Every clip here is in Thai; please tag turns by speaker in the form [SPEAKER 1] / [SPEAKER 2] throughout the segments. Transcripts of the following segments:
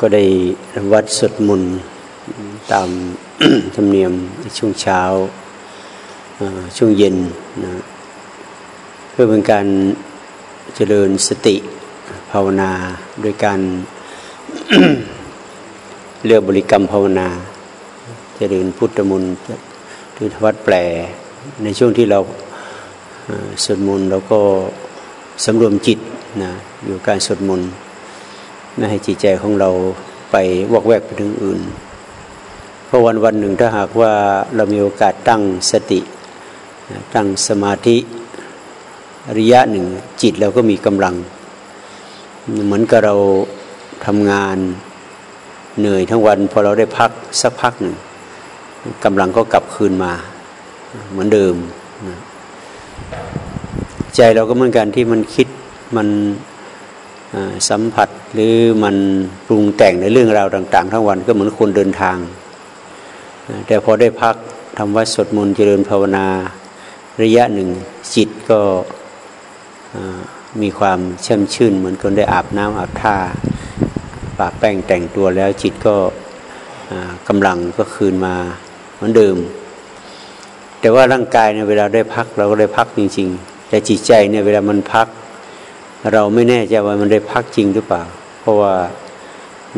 [SPEAKER 1] ก็ได้วัดสดมุนตามธรรมเนียมช่วงเช้าช่วงเย็นนะเพื่อเป็นการเจริญสติภาวนาโดยการเลือกบริกรรมภาวนา เจริญพุทธมนต์หรือทวัดแปลในช่วงที่เราสวดมนต์เราก็สำรวมจิตนะ อยู่การสวดมนต์ไม่ให้จิตใจของเราไปวอกแวกไปถึงอื่น เพราะวันวันหนึ่งถ้าหากว่าเรามีโอกาสตั้งสติ ตั้งสมาธิระยะหนึ่งจิตเราก็มีกำลัง เหมือนกับเราทำงานเหนื่อยทั้งวันพอเราได้พักสักพักหนึ่งกำลังก็กลับคืนมาเหมือนเดิม ใจเราก็เหมือนกันที่มันคิดมัน สัมผัสหรือมันปรุงแต่งในเรื่องราวต่าง ๆ ทั้งวันก็เหมือนคนเดินทาง แต่พอได้พักทำวัดสวดมนต์เจริญภาวนาระยะหนึ่งจิตก็มีความเช่มชื่น เหมือนคนได้อาบน้ำอาบท่าปะแป้งแต่งตัวแล้วจิตก็กำลังก็คืนมาเหมือนเดิม แต่ว่าร่างกายเนี่ยเวลาได้พักเราก็ได้พักจริง ๆ แต่จิตใจเนี่ยเวลามันพัก เราไม่แน่ใจว่ามันได้พักจริงหรือเปล่า เพราะว่า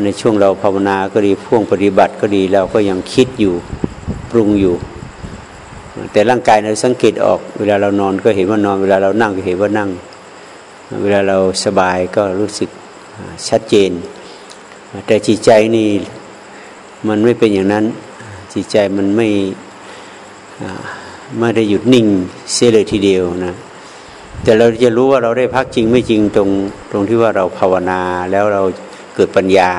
[SPEAKER 1] ในช่วงเราภาวนาก็ดีพ่วงปฏิบัติก็ดีเราก็ยังคิดอยู่ปรุงอยู่ แต่ร่างกายเราสังเกตออก เวลาเรานอนก็เห็นว่านอน เวลาเรานั่งก็เห็นว่านั่ง เวลาเราสบายก็รู้สึกชัดเจน แต่จิตใจนี่มันไม่เป็นอย่างนั้น จิตใจมันไม่ไม่ได้หยุดนิ่งเสียเลยทีเดียวนะ แต่เราจะรู้ว่าเราได้พักจริงไม่จริงตรงตรงที่ว่าเราภาวนาแล้วเราเกิดปัญญา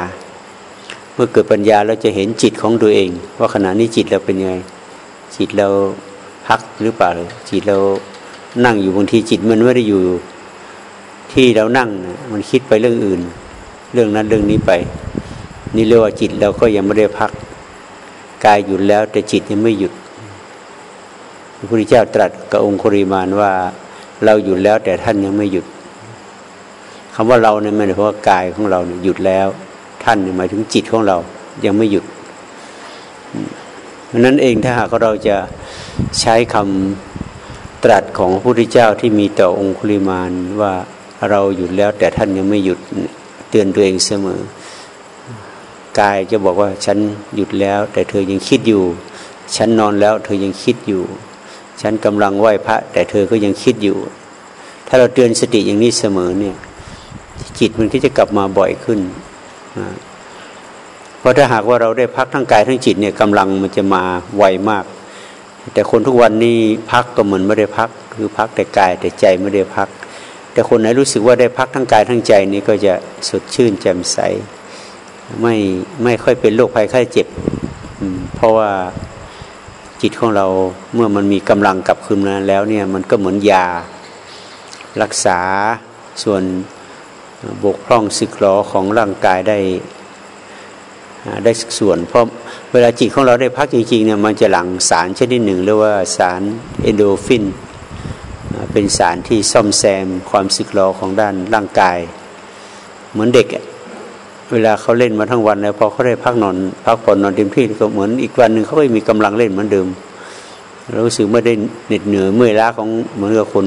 [SPEAKER 1] เมื่อเกิดปัญญาเราจะเห็นจิตของตัวเอง ว่าขณะนี้จิตเราเป็นยังไงจิตเราพักหรือเปล่าจิตเรานั่งอยู่บางทีจิตมันไม่ได้อยู่ ที่เรานั่งมันคิดไปเรื่องอื่น เรื่องนั้นเรื่องนี้ไป นี่เรียกว่าจิตเราก็ยังไม่ได้พักกายหยุดแล้วแต่จิตยังไม่หยุดพระพุทธเจ้าตรัสกับองค์คริมานว่า เราหยุดแล้วแต่ท่านยังไม่หยุดคำว่าเราเนี่ยไม่ได้เพราะว่ากายของเราเนี่ยหยุดแล้ว ท่านหมายถึงจิตของเรายังไม่หยุดเพราะนั้นเองถ้าหากเราจะใช้คำตรัสของพระพุทธเจ้าที่มีต่อองคุลิมานว่าเราหยุดแล้วแต่ท่านยังไม่หยุดเตือนตัวเองเสมอกายจะบอกว่าฉันหยุดแล้ว แต่เธอยังคิดอยู่ ฉันนอนแล้ว เธอยังคิดอยู่ ฉันกำลังไหว้พระ แต่เธอก็ยังคิดอยู่ ถ้าเราเตือนสติอย่างนี้เสมอเนี่ย จิตมันก็จะกลับมาบ่อยขึ้นเพราะถ้าหากว่าเราได้พักทั้งกายทั้งจิตเนี่ยกำลังมันจะมาไวมาก แต่คนทุกวันนี้พักก็เหมือนไม่ได้พัก คือพักแต่กายแต่ใจไม่ได้พัก แต่คนไหนรู้สึกว่าได้พักทั้งกายทั้งใจนี่ก็จะสดชื่นแจ่มใส ไม่ไม่ค่อยเป็นโรคภัยไข้เจ็บเพราะว่า จิตของเราเมื่อมันมีกำลังกลับคืนมาแล้วเนี่ยมันก็เหมือนยา รักษาส่วนบกพร่องสึกหรอของร่างกายได้ได้ส่วน เพราะเวลาจิตของเราได้พักจริงๆเนี่ยมันจะหลั่งสารชนิดหนึ่งเรียกว่าสารเอนโดฟินเป็นสารที่ซ่อมแซมความสึกหรอของด้านร่างกาย เหมือนเด็ก เวลาเขาเล่นมาทั้งวันแล้วพอเขาได้พักนอนพักผ่อนนอนเต็มที่ก็เหมือนอีกวันหนึ่งเขาก็มีกำลังเล่นเหมือนเดิมรู้สึกไม่ได้เหน็ดเหนื่อยเมื่อยล้าของเหมือนกับคน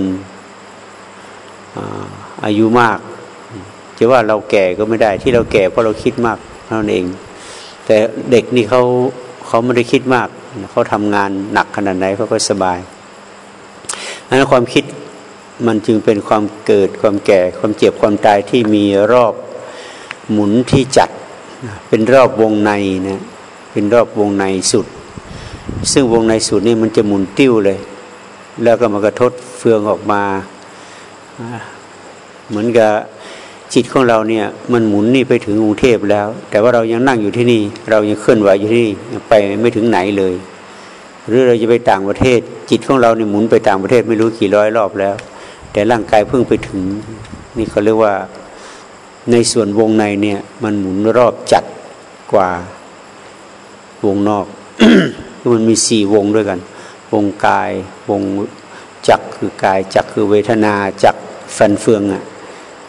[SPEAKER 1] อายุมากจะว่าเราแก่ก็ไม่ได้ที่เราแก่เพราะเราคิดมากเท่านั้นเอง แต่เด็กนี่เขาเขาไม่ได้คิดมากเขาทำงานหนักขนาดไหนเขาก็สบายนั้นความคิดมันจึงเป็นความเกิดความแก่ความเจ็บความตายที่มีรอบ หมุนที่จัดเป็นรอบวงในนะเป็นรอบวงในสุด ซึ่งวงในสุดนี่มันจะหมุนติ้วเลย แล้วก็มากระทบเฟืองออกมา เหมือนกับจิตของเราเนี่ยมันหมุนนี่ไปถึงกรุงเทพแล้ว แต่ว่าเรายังนั่งอยู่ที่นี่ เรายังเคลื่อนไหวอยู่ที่นี่ไปไม่ถึงไหนเลย หรือเราจะไปต่างประเทศ จิตของเราเนี่ยหมุนไปต่างประเทศไม่รู้กี่ร้อยรอบแล้ว แต่ร่างกายเพิ่งไปถึง นี่เขาเรียกว่า ในส่วนวงในเนี่ย มันหมุนรอบจัดกว่าวงนอกคือมันมีสี่วงด้วยกัน วงกาย วงจักคือกาย จักคือเวทนาจักฟันเฟืองอะ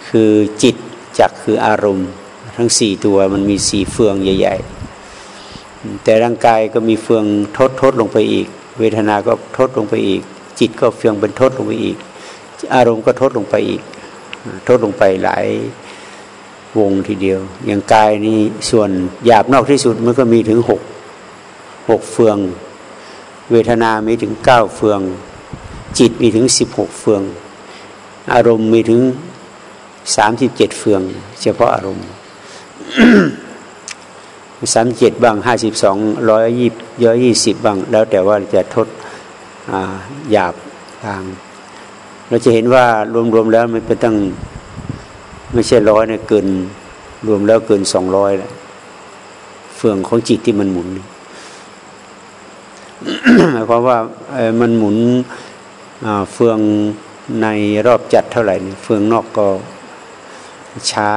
[SPEAKER 1] คือจิตจักคืออารมณ์ ทั้งสี่ตัวมันมีสี่เฟืองใหญ่ ๆ แต่ร่างกายก็มีเฟืองทดทดลงไปอีก เวทนาก็ทดลงไปอีก จิตก็เฟืองเป็นทดลงไปอีก อารมณ์ก็ทดลงไปอีก ทดลงไปหลาย วงทีเดียว อย่างกายนี่ส่วนหยาบนอกที่สุดมันก็มีถึงหกหกเฟือง เวทนามีถึงเก้าเฟือง จิตมีถึงสิบหกเฟือง อารมณ์มีถึงสามสิบเจ็ดเฟือง เฉพาะอารมณ์สามเจ็ดบ้างห้าสิบสองร้อยยี่ร้อยยี่สิบบ้าง แล้วแต่ว่าจะทดหยาบทาง เราจะเห็นว่ารวมๆแล้วมันเป็นตั้ง ไม่ใช่ร้อยเนี่ยเกินรวมแล้วเกินสองร้อยแล้วเฟืองของจิตที่มันหมุนหมายความว่ามันหมุนเฟืองในรอบจัดเท่าไหร่เฟืองนอกก็ช้า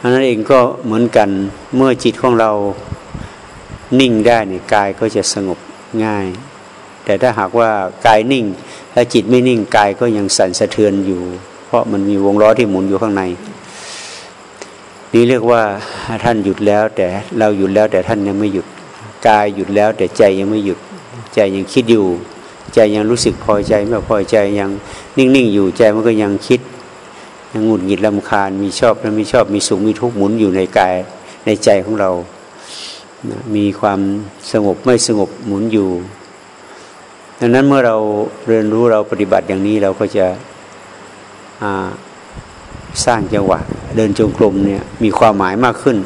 [SPEAKER 1] อันนั้นเองก็เหมือนกันเมื่อจิตของเรานิ่งได้เนี่ยกายก็จะสงบง่าย แต่ถ้าหากว่ากายนิ่ง ถ้าจิตไม่นิ่งกายก็ยังสั่นสะเทือนอยู่ เพราะมันมีวงล้อที่หมุนอยู่ข้างใน นี่เรียกว่าท่านหยุดแล้ว แต่เราหยุดแล้วแต่ท่านยังไม่หยุดกายหยุดแล้ว แต่ใจยังไม่หยุดใจยังคิดอยู่ ใจยังรู้สึกพอใจไม่พอใจยังนิ่งๆอยู่ใจมันก็ยังคิดยังหงุดหงิดลำคาญมีชอบและไม่ชอบมีสุขมีทุกข์หมุนอยู่ในกายในใจของเรานะมีความสงบไม่สงบหมุนอยู่ ดังนั้นเมื่อเราเรียนรู้เราปฏิบัติอย่างนี้เราก็จะ สร้างจังหวะเดินจงกรมเนี่ยมีความหมายมากขึ้น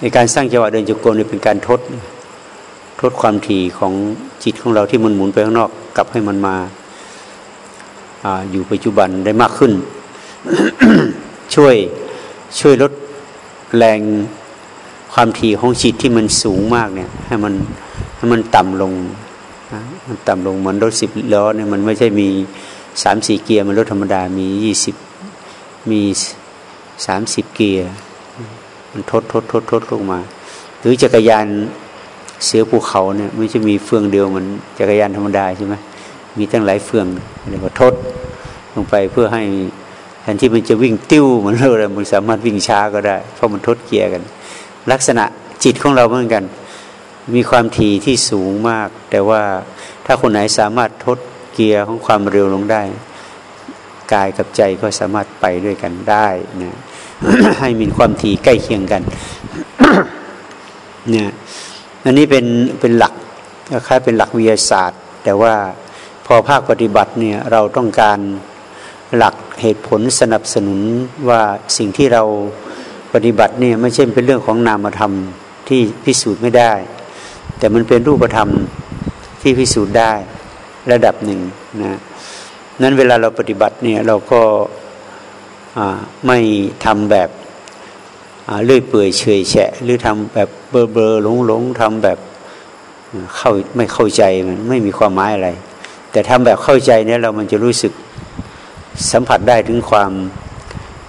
[SPEAKER 1] ในการสร้างจังหวะเดินจงกรมเนี่ยเป็นการทดทดความถี่ของจิตของเราที่มันหมุนไปข้างนอกกลับให้มันมาออยู่ปัจจุบันได้มากขึ้น ช่วยช่วยลดแรงความถี่ของจิตที่มันสูงมากเนี่ยให้มันให้มันต่ำลงมันต่ำลงเหมือนรถสิบล้อเนี่ยมันไม่ใช่มี สามสี่เกียร์มันรถธรรมดามียี่สิบมีสามสิบเกียร์มันทดทดทดทดลงมา หรือจักรยานเสือภูเขาเนี่ยไม่ใช่มีเฟืองเดียวเหมันจักรยานธรรมดาใช่ไหมมีตั้งหลายเฟืองเรียกว่าทดลงไปเพื่อให้แทนที่มันจะวิ่งติ้วเหมือนเราเลยมันสามารถวิ่งช้าก็ได้ เพราะมันทดเกียร์กัน ลักษณะจิตของเราเหมือนกัน มีความถี่ที่สูงมาก แต่ว่าถ้าคนไหนสามารถทด เกียร์ของความเร็วลงได้ กายกับใจก็สามารถไปด้วยกันได้นะให้มีความถี่ใกล้เคียงกันเนี่ยอันนี้เป็นเป็นหลักคล้ายเป็นหลักวิทยาศาสตร์ แต่ว่าพอภาคปฏิบัติเนี่ยเราต้องการหลักเหตุผลสนับสนุนว่าสิ่งที่เราปฏิบัติเนี่ยไม่ใช่เป็นเรื่องของนามธรรมที่พิสูจน์ไม่ได้ แต่มันเป็นรูปธรรมที่พิสูจน์ได้ ระดับหนึ่งนะนั้นเวลาเราปฏิบัติเนี่ยเราก็ไม่ทำแบบเลื่อยเปื่อยเฉยแฉะ หรือทำแบบเบลอเบลหลงหลงทำแบบเข้าไม่เข้าใจมันไม่มีความหมายอะไร แต่ทำแบบเข้าใจเนี่ยเรามันจะรู้สึกสัมผัสได้ถึงความ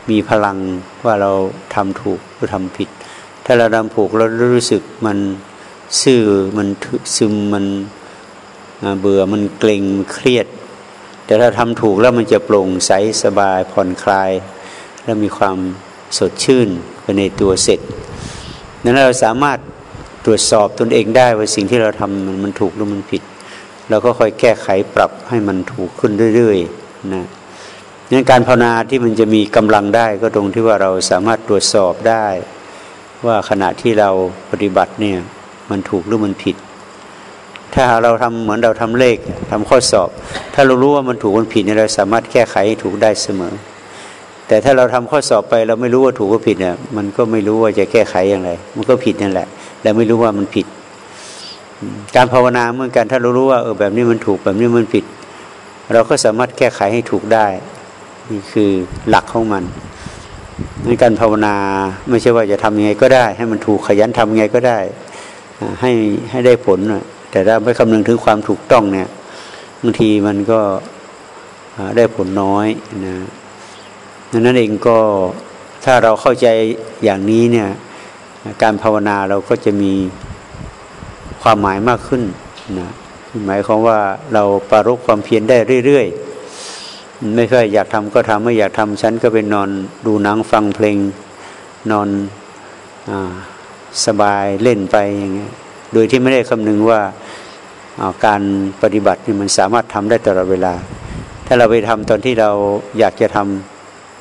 [SPEAKER 1] มีพลังว่าเราทำถูกหรือทำผิด ถ้าเราทำถูกเรารู้สึกมันซื่อมันซึมมัน เบื่อมันเกร็งเครียด แต่ถ้าทำถูกแล้วมันจะโปร่งใสสบายผ่อนคลาย แล้วมีความสดชื่นไปในตัวเสร็จนั้นเราสามารถตรวจสอบตนเองได้ว่าสิ่งที่เราทำมันถูกหรือมันผิดเราก็ค่อยแก้ไขปรับให้มันถูกขึ้นเรื่อยๆนะนั้นการภาวนาที่มันจะมีกำลังได้ก็ตรงที่ว่าเราสามารถตรวจสอบได้ ว่าขณะที่เราปฏิบัติเนี่ยมันถูกหรือมันผิด ถ้าเราทำเหมือนเราทำเลขทำข้อสอบ ถ้าเรารู้ว่ามันถูกมันผิดเนี่ยเราสามารถแก้ไขให้ถูกได้เสมอ แต่ถ้าเราทำข้อสอบไปเราไม่รู้ว่าถูกก็ผิดเนี่ยมันก็ไม่รู้ว่าจะแก้ไขอย่างไร มันก็ผิดนั่นแหละ และไม่รู้ว่ามันผิด การภาวนาเหมือนกันถ้าเรารู้ว่าเออแบบนี้มันถูกแบบนี้มันผิด เราก็สามารถแก้ไขให้ถูกได้นี่คือหลักของมันในการภาวนาไม่ใช่ว่าจะทำยังไงก็ได้ ให้มันถูกขยันทำยังไงก็ได้ ให้ให้ได้ผล แต่ถ้าไม่คำนึงถึงความถูกต้องเนี่ยบางทีมันก็ได้ผลน้อยนะดังนั้นเองก็ถ้าเราเข้าใจอย่างนี้เนี่ยการภาวนาเราก็จะมีความหมายมากขึ้นนะหมายความว่าเราปรารบความเพียรได้เรื่อยๆ ไม่ค่อยอยากทำก็ทำไม่อยากทำฉันก็ไปนอนดูหนังฟังเพลงนอนอสบายเล่นไปอย่างเงี้ย ดยที่ไม่ได้คำนึงว่าการปฏิบัตินี่มันสามารถทำได้ตลอดเวลา ถ้าเราไปทำตอนที่เราอยากจะท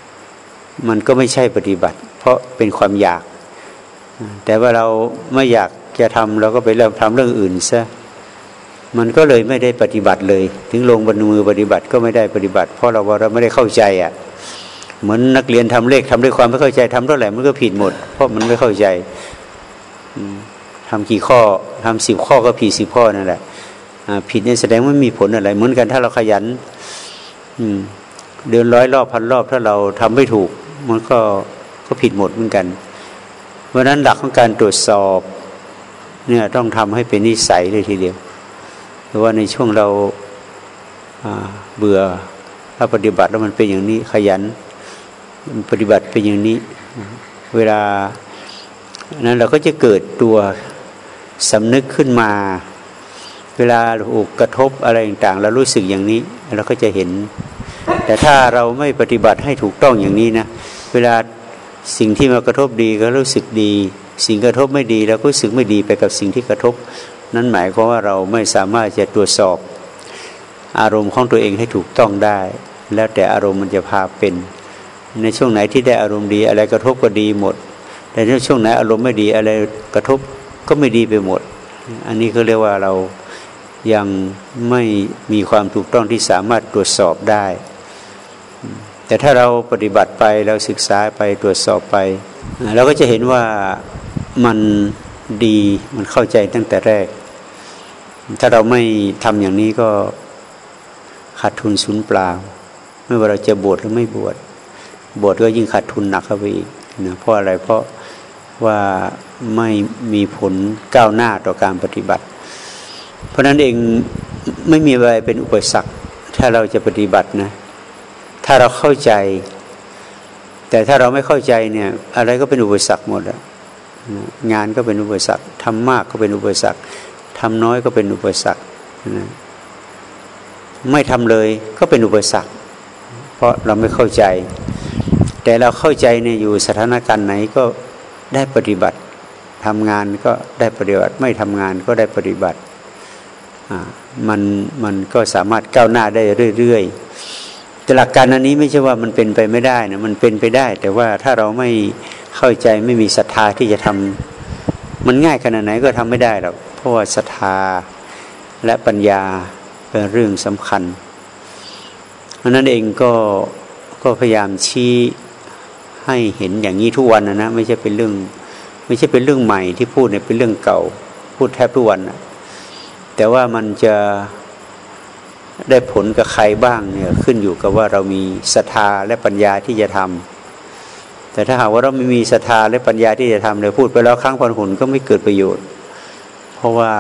[SPEAKER 1] ำมันก็ไม่ใช่ปฏิบัติ เพราะเป็นความอยาก แต่ว่าเราไม่อยากจะทำเราก็ไปเริ่มทำเรื่องอื่นซะมันก็เลยไม่ได้ปฏิบัติเลย ถึงลงบนมือปฏิบัติก็ไม่ได้ปฏิบัติ เพราะเราว่าเราไม่ได้เข้าใจอะเหมือนนักเรียนทำเลขทำด้วยความไม่เข้าใจทำเท่าไหร่มันก็ผิดหมด เพราะมันไม่เข้าใจ ทำกี่ข้อทำสิบข้อก็ผิดสิบข้อนั่นแหละผิดเนี่ยแสดงว่าไม่มีผลอะไร เหมือนกันถ้าเราขยันเดินร้อยรอบพันรอบ ถ้าเราทำไม่ถูก มันก็ก็ผิดหมดเหมือนกัน เพราะนั้นหลักของการตรวจสอบ เนี่ยต้องทำให้เป็นนิสัยเลยทีเดียวหรือว่าในช่วงเราเบื่อถ้าปฏิบัติแล้วมันเป็นอย่างนี้ขยัน ปฏิบัติเป็นอย่างนี้ เวลานั้นเราก็จะเกิดตัว สำนึกขึ้นมา เวลาถูกกระทบอะไรต่างๆเรารู้สึกอย่างนี้เราก็จะเห็น แต่ถ้าเราไม่ปฏิบัติให้ถูกต้องอย่างนี้นะเวลาสิ่งที่มากระทบดีก็รู้สึกดี สิ่งกระทบไม่ดีเราก็รู้สึกไม่ดีไปกับสิ่งที่กระทบ นั่นหมายความว่าเราไม่สามารถจะตรวจสอบ อารมณ์ของตัวเองให้ถูกต้องได้ แล้วแต่อารมณ์มันจะพาเป็น ในช่วงไหนที่ได้อารมณ์ดีอะไรกระทบก็ดีหมด แต่ในช่วงไหนอารมณ์ไม่ดีอะไรกระทบ ก็ไม่ดีไปหมด อันนี้ก็เรียกว่าเรายังไม่มีความถูกต้องที่สามารถตรวจสอบได้ แต่ถ้าเราปฏิบัติไปเราศึกษาไปตรวจสอบไปเราก็จะเห็นว่ามันดีมันเข้าใจตั้งแต่แรก ถ้าเราไม่ทำอย่างนี้ก็ขาดทุนศูนย์เปล่า ไม่ว่าเราจะบวชหรือไม่บวชบวชก็ยิ่งขาดทุนหนักเข้าไปอีกนะเพราะอะไรเพราะ ว่าไม่มีผลก้าวหน้าต่อการปฏิบัติ เพราะนั้นเองไม่มีอะไรเป็นอุปสรรค ถ้าเราจะปฏิบัตินะ ถ้าเราเข้าใจ แต่ถ้าเราไม่เข้าใจเนี่ย อะไรก็เป็นอุปสรรคหมดอะงานก็เป็นอุปสรรคทำมากก็เป็นอุปสรรคทำน้อยก็เป็นอุปสรรคไม่ทำเลยก็เป็นอุปสรรค เพราะเราไม่เข้าใจ แต่เราเข้าใจเนี่ยอยู่สถานการณ์ไหนก็ ได้ปฏิบัติทำงานก็ได้ปฏิบัติ ไม่ทำงานก็ได้ปฏิบัติมันมันก็สามารถก้าวหน้าได้เรื่อยๆแต่หลักการอันนี้ไม่ใช่ว่ามันเป็นไปไม่ได้นะมันเป็นไปได้ แต่ว่าถ้าเราไม่เข้าใจไม่มีศรัทธาที่จะทำมันง่ายขนาดไหนก็ทำไม่ได้หรอกเพราะว่าศรัทธาและปัญญาเป็นเรื่องสำคัญเพราะนั้นเองก็ก็พยายามชี้ ให้เห็นอย่างนี้ทุกวันนะนะไม่ใช่เป็นเรื่อง ไม่ใช่เป็นเรื่องใหม่ที่พูดเนี่ยเป็นเรื่องเก่า พูดแทบทุกวันนะแต่ว่ามันจะได้ผลกับใครบ้างเนี่ยขึ้นอยู่กับว่าเรามีศรัทธาและปัญญาที่จะทำแต่ถ้าหากว่าเราไม่มีศรัทธาและปัญญาที่จะทำเลยพูดไปแล้วครั้งพันหนก็ไม่เกิดประโยชน์ เพราะว่า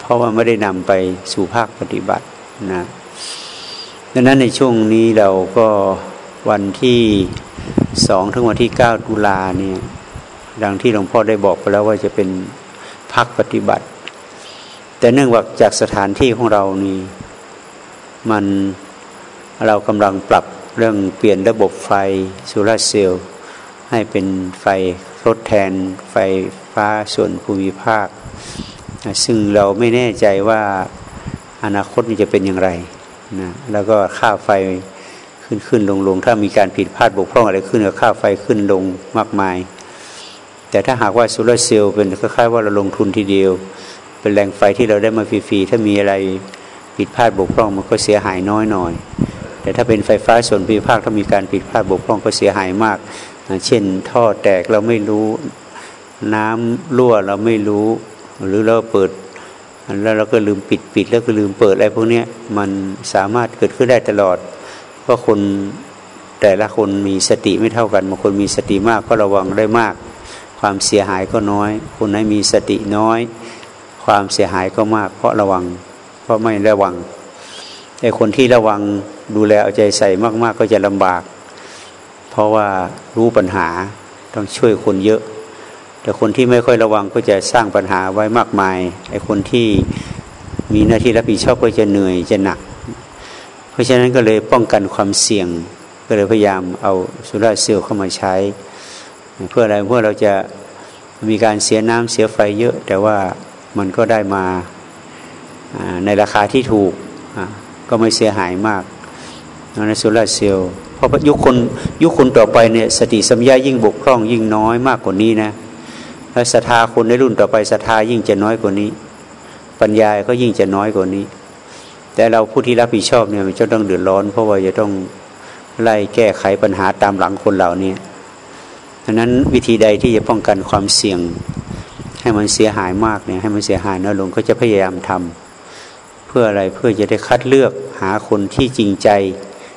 [SPEAKER 1] เพราะว่าไม่ได้นำไปสู่ภาคปฏิบัตินะดังนั้นในช่วงนี้เราก็ วันที่สองถึงวันที่เก้าตุลาเนี่ยดังที่หลวงพ่อได้บอกไปแล้วว่าจะเป็นพักปฏิบัติ แต่เนื่องจากสถานที่ของเรานี่มันเรากำลังปรับเรื่องเปลี่ยนระบบไฟโซลาเซลล์ให้เป็นไฟทดแทนไฟฟ้าส่วนภูมิภาค ซึ่งเราไม่แน่ใจว่าอนาคตจะเป็นอย่างไรนะแล้วก็ค่าไฟ ขึ้นขึ้นลงลงถ้ามีการผิดพลาดบกพร่องอะไรขึ้นก็ค่าไฟขึ้นลงมากมาย แต่ถ้าหากว่าโซลาเซลล์เป็นคล้ายๆว่าเราลงทุนทีเดียว เป็นแรงไฟที่เราได้มาฟรีๆถ้ามีอะไรผิดพลาดบกพร่องมันก็เสียหายน้อยหน่อย แต่ถ้าเป็นไฟฟ้าส่วนภูมิภาคถ้ามีการผิดพลาดบกพร่องก็เสียหายมาก เช่นท่อแตกเราไม่รู้น้ำรั่วเราไม่รู้ หรือเราเปิดแล้วเราก็ลืมปิดปิดแล้วก็ลืมเปิดอะไรพวกนี้มันสามารถเกิดขึ้นได้ตลอด เพราะคนแต่ละคนมีสติไม่เท่ากันบางคนมีสติมากก็ระวังได้มาก ความเสียหายก็น้อย คนไหนมีสติน้อย ความเสียหายก็มาก เพราะระวัง เพราะไม่ระวังแต่คนที่ระวังดูแลเอาใจใส่มากๆ ก็จะลำบาก เพราะว่ารู้ปัญหาต้องช่วยคนเยอะ แต่คนที่ไม่ค่อยระวังก็จะสร้างปัญหาไว้มากมายไอ้คนที่มีหน้าที่รับผิดชอบก็จะเหนื่อยจะหนัก เพราะฉะนั้นก็เลยป้องกันความเสี่ยง ก็เลยพยายามเอาโซลาเซลล์เข้ามาใช้ เพื่ออะไรเพื่อเราจะมีการเสียน้ำเสียไฟเยอะ แต่ว่ามันก็ได้มาในราคาที่ถูกก็ไม่เสียหายมากในโซลาเซลล์เพราะยุคคนยุคคนต่อไปเนี่ยสติสัมยายิ่งบกพร่องยิ่งน้อยมากกว่านี้นะและศรัทธาคนในรุ่นต่อไปศรัทธายิ่งจะน้อยกว่านี้ ปัญญาก็ยิ่งจะน้อยกว่านี้ แต่เราผู้ที่รับผิดชอบเนี่ยมันจะต้องเดือดร้อน เพราะว่าจะต้องไล่แก้ไขปัญหาตามหลังคนเหล่านี้ดังนั้นวิธีใดที่จะป้องกันความเสี่ยง ให้มันเสียหายมากเนี่ยให้มันเสียหายน้อยลงก็จะพยายามทำเพื่ออะไรเพื่อจะได้คัดเลือกหาคนที่จริงใจ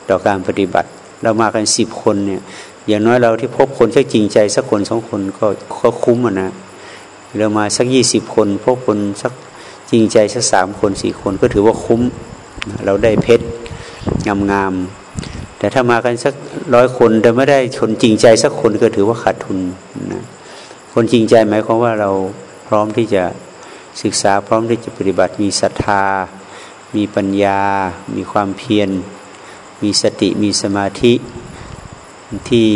[SPEAKER 1] ต่อการปฏิบัติ เรามากันสิบคนเนี่ยอย่างน้อยเราที่พบคนที่จริงใจสักคนสองคนก็ก็คุ้มอะนะเรามาสักยี่สิบคนพบคนสัก จริงใจสักสามคนสี่คนก็ถือว่าคุ้ม เราได้เพชรงามๆแต่ถ้ามากันสักร้อยคนแต่ไม่ได้คนจริงใจสักคนก็ถือว่าขาดทุนนะคนจริงใจหมายความว่าเราพร้อมที่จะศึกษาพร้อมที่จะปฏิบัติมีศรัทธา มีปัญญา มีความเพียร มีสติมีสมาธิที่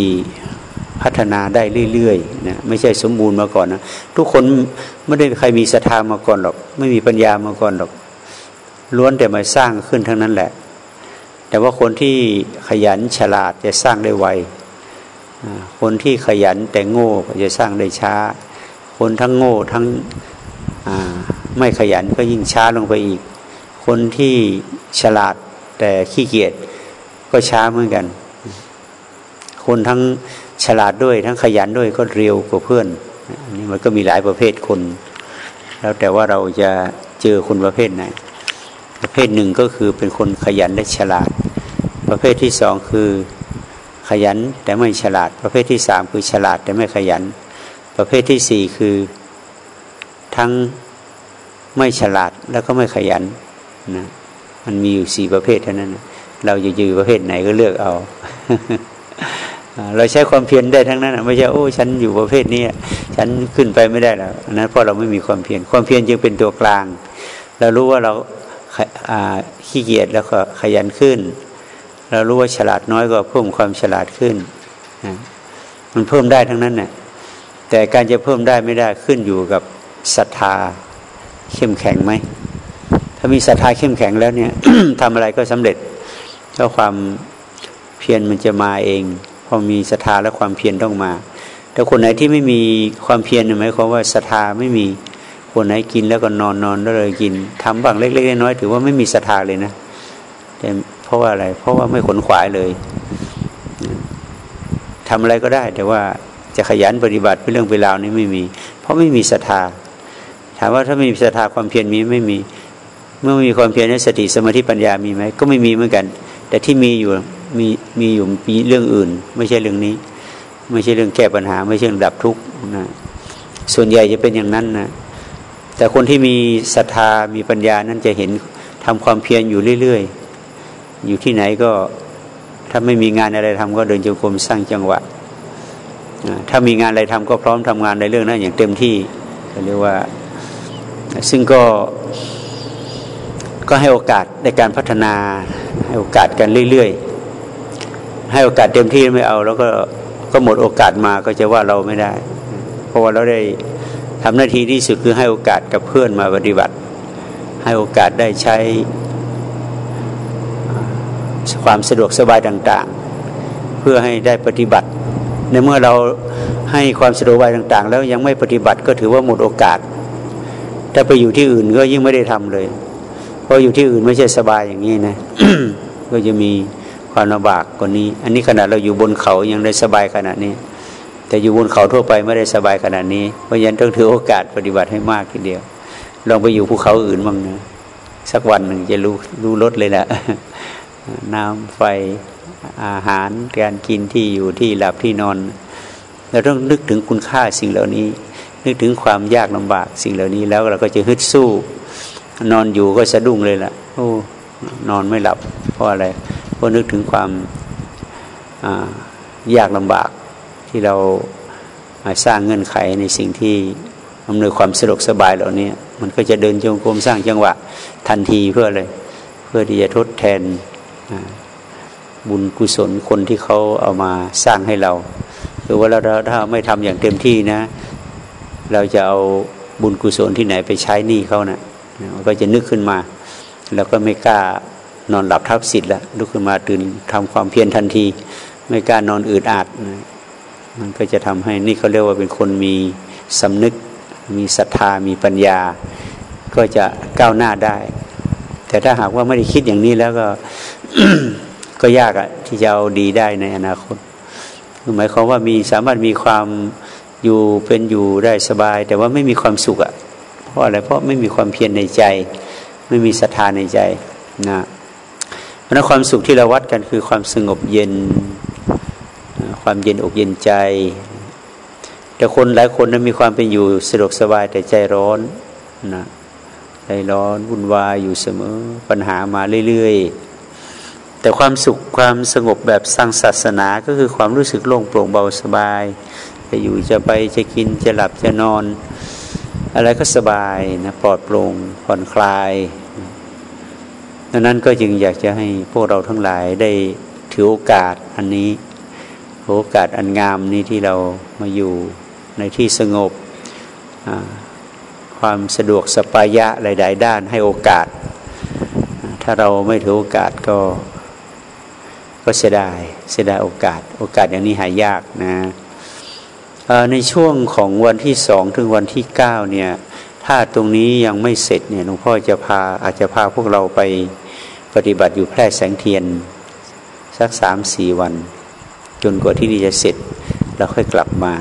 [SPEAKER 1] พัฒนาได้เรื่อยๆนะไม่ใช่สมบูรณ์มาก่อนนะทุกคน ไม่ได้ใครมีศรัทธามาก่อนหรอก ไม่มีปัญญามาก่อนหรอก ล้วนแต่มาสร้างขึ้นทั้งนั้นแหละ แต่ว่าคนที่ขยันฉลาดจะสร้างได้ไวคนที่ขยันแต่โง่จะสร้างได้ช้า คนทั้งโง่ทั้งไม่ขยันก็ยิ่งช้าลงไปอีก คนที่ฉลาดแต่ขี้เกียจก็ช้าเหมือนกัน คนทั้งฉลาดด้วยทั้งขยันด้วยก็เร็วกว่าเพื่อน อันนี้มันก็มีหลายประเภทคน แล้วแต่ว่าเราจะเจอคนประเภทไหน ประเภทหนึ่งก็คือเป็นคนขยันและฉลาด ประเภทที่สองคือขยันแต่ไม่ฉลาด ประเภทที่สามคือฉลาดแต่ไม่ขยัน ประเภทที่สี่คือทั้งไม่ฉลาดแล้วก็ไม่ขยันนะมันมีอยู่สี่ประเภทเท่านั้น เราจะอยู่ประเภทไหนก็เลือกเอา เราใช้ความเพียรได้ทั้งนั้นไม่ใช่โอ้ฉันอยู่ประเภทนี้ฉันขึ้นไปไม่ได้แล้วนั้นเพราะเราไม่มีความเพียรความเพียรจึงเป็นตัวกลาง เรารู้ว่าเราขี้เกียจแล้วก็ขยันขึ้น เรารู้ว่าฉลาดน้อยก็เพิ่มความฉลาดขึ้นมันเพิ่มได้ทั้งนั้นเนี่ยแต่การจะเพิ่มได้ไม่ได้ขึ้นอยู่กับศรัทธาเข้มแข็งไหมถ้ามีศรัทธาเข้มแข็งแล้วเนี่ยทำอะไรก็สำเร็จเพราะความเพียรมันจะมาเอง พอมีศรัทธาและความเพียรต้องมา แต่คนไหนที่ไม่มีความเพียรหมายความว่าศรัทธาไม่มีคนไหนกินแล้วก็นอนนอนแล้วเลยกินทำบางเล็ก ๆ น้อยๆถือว่าไม่มีศรัทธาเลยนะแต่เพราะว่าอะไร เพราะว่าไม่ขนขวายเลยทำอะไรก็ได้ แต่ว่าจะขยันปฏิบัติเป็นเรื่องเวลานี้ไม่มี เพราะไม่มีศรัทธาถามว่าถ้าไม่มีศรัทธาความเพียรมีไม่มี เมื่อมีความเพียรในสติสมาธิปัญญามีไหมก็ไม่มีเหมือนกัน แต่ที่มีอยู่ มีมีอยู่มีเรื่องอื่น ไม่ใช่เรื่องนี้ ไม่ใช่เรื่องแก้ปัญหา ไม่ใช่เรื่องดับทุกข์นะส่วนใหญ่จะเป็นอย่างนั้นนะแต่คนที่มีศรัทธามีปัญญานั้นจะเห็นทำความเพียรอยู่เรื่อยๆ อยู่ที่ไหนก็ถ้าไม่มีงานอะไรทำก็เดินจงกรมสร้างจังหวะถ้ามีงานอะไรทำก็พร้อมทำงานในเรื่องนั้นอย่างเต็มที่เรียกว่าซึ่งก็ก็ให้โอกาสในการพัฒนาให้โอกาสกันเรื่อยๆ ให้โอกาสเต็มที่ไม่เอา แล้วก็ก็หมดโอกาสมาก็จะว่าเราไม่ได้ เพราะว่าเราได้ทำหน้าที่ที่สุดคือให้โอกาสกับเพื่อนมาปฏิบัติ ให้โอกาสได้ใช้ความสะดวกสบายต่าง ๆ เพื่อให้ได้ปฏิบัติ ในเมื่อเราให้ความสะดวกสบายต่าง ๆ แล้วยังไม่ปฏิบัติก็ถือว่าหมดโอกาส ถ้าไปอยู่ที่อื่นก็ยิ่งไม่ได้ทำเลย เพราะอยู่ที่อื่นไม่ใช่สบายอย่างนี้นะ ก็จะมี ความลำบากกว่านี้ อันนี้ขนาดเราอยู่บนเขายังได้สบายขนาดนี้ แต่อยู่บนเขาทั่วไปไม่ได้สบายขนาดนี้เพราะฉะนั้นต้องถือโอกาสปฏิบัติให้มากทีเดียวลองไปอยู่ภูเขาอื่นบ้างนะสักวันหนึ่งจะรู้รู้ลดเลยนะน้ำไฟอาหารการกินที่อยู่ที่หลับที่นอนเราต้องนึกถึงคุณค่าสิ่งเหล่านี้ นึกถึงความยากลำบากสิ่งเหล่านี้แล้วเราก็จะฮึดสู้ นอนอยู่ก็สะดุ้งเลยล่ะ โอ้ นอนไม่หลับเพราะอะไร ก็นึกถึงความยากลำบากที่เราสร้างเงื่อนไขในสิ่งที่อำนวยความสะดวกสบายเหล่านี้มันก็จะเดินจงกรมสร้างจังหวะทันทีเพื่อเลย เพื่อที่จะทดแทนบุญกุศลคนที่เขาเอามาสร้างให้เราหรือว่าเราถ้าไม่ทำอย่างเต็มที่นะ เราจะเอาบุญกุศลที่ไหนไปใช้หนี้เขานะ่ะก็จะนึกขึ้นมา แล้วก็ไม่กล้า นอนหลับทับสิทธิ์ละลุกขึ้นมาตื่นทำความเพียรทันที ไม่กล้านอนอืดอาดมันก็จะทำให้นี่เขาเรียกว่าเป็นคนมีสำนึก มีศรัทธามีปัญญา ก็จะก้าวหน้าได้ แต่ถ้าหากว่าไม่ได้คิดอย่างนี้แล้วก็ก็ยากอะที่จะเอาดีได้ในอนาคตหมายความว่ามีสามารถมีความอยู่เป็นอยู่ได้สบาย แต่ว่าไม่มีความสุขอะเพราะอะไรเพราะไม่มีความเพียรในใจ ไม่มีศรัทธาในใจนะ นั้นความสุขที่เราวัดกันคือความสงบเย็น ความเย็นอกเย็นใจ แต่คนหลายคนนั้นมีความเป็นอยู่สะดวกสบายแต่ใจร้อนนะใจร้อนวุ่นวายอยู่เสมอปัญหามาเรื่อยๆ แต่ความสุขความสงบแบบสร้างศาสนาก็คือความรู้สึกโล่งโปร่งเบาสบาย จะอยู่จะไปจะกินจะหลับจะนอน อะไรก็สบายนะปลอดโปร่งผ่อนคลาย ดังนั้นก็จึงอยากจะให้พวกเราทั้งหลายได้ถือโอกาสอันนี้ โอกาสอันงามนี้ที่เรามาอยู่ในที่สงบ ความสะดวกสปายะหลาย ๆ ด้านให้โอกาส ถ้าเราไม่ถือโอกาสก็ก็เสียดายเสียดายโอกาส โอกาสอย่างนี้หายากนะในช่วงของวันที่สองถึงวันที่เก้าเนี่ย ถ้าตรงนี้ยังไม่เสร็จเนี่ยหลวงพ่อจะพาอาจจะพาพวกเราไปปฏิบัติอยู่แพร่แสงเทียน สักสามสี่วัน จนกว่าที่นี่จะเสร็จ แล้วค่อยกลับมา